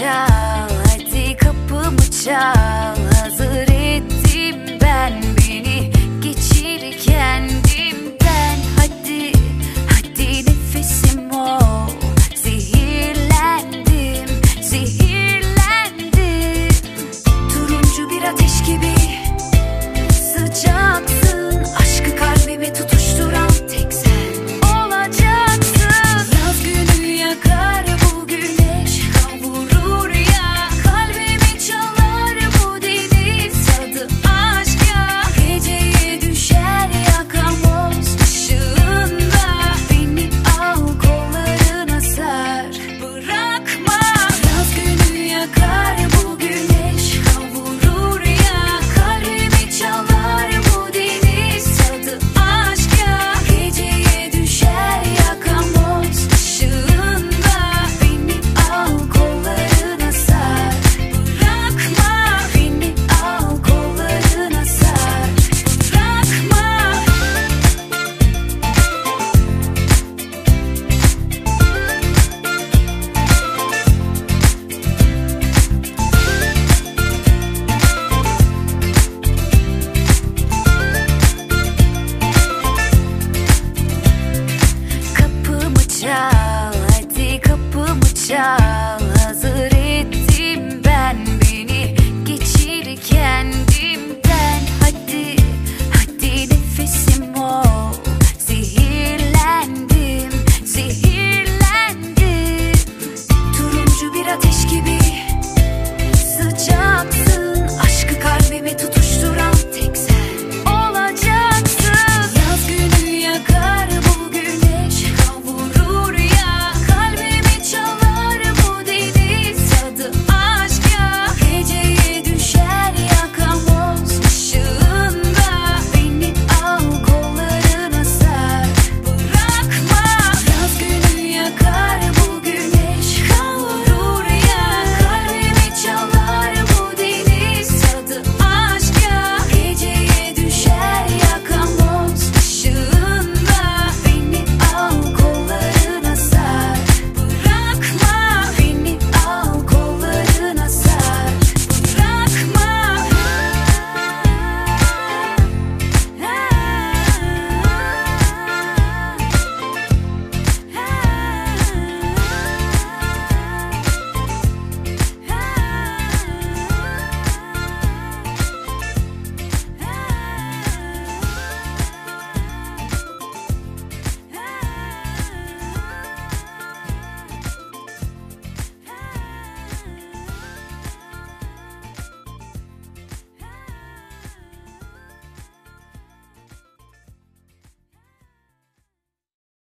çal Hadi kapımı çal Yeah.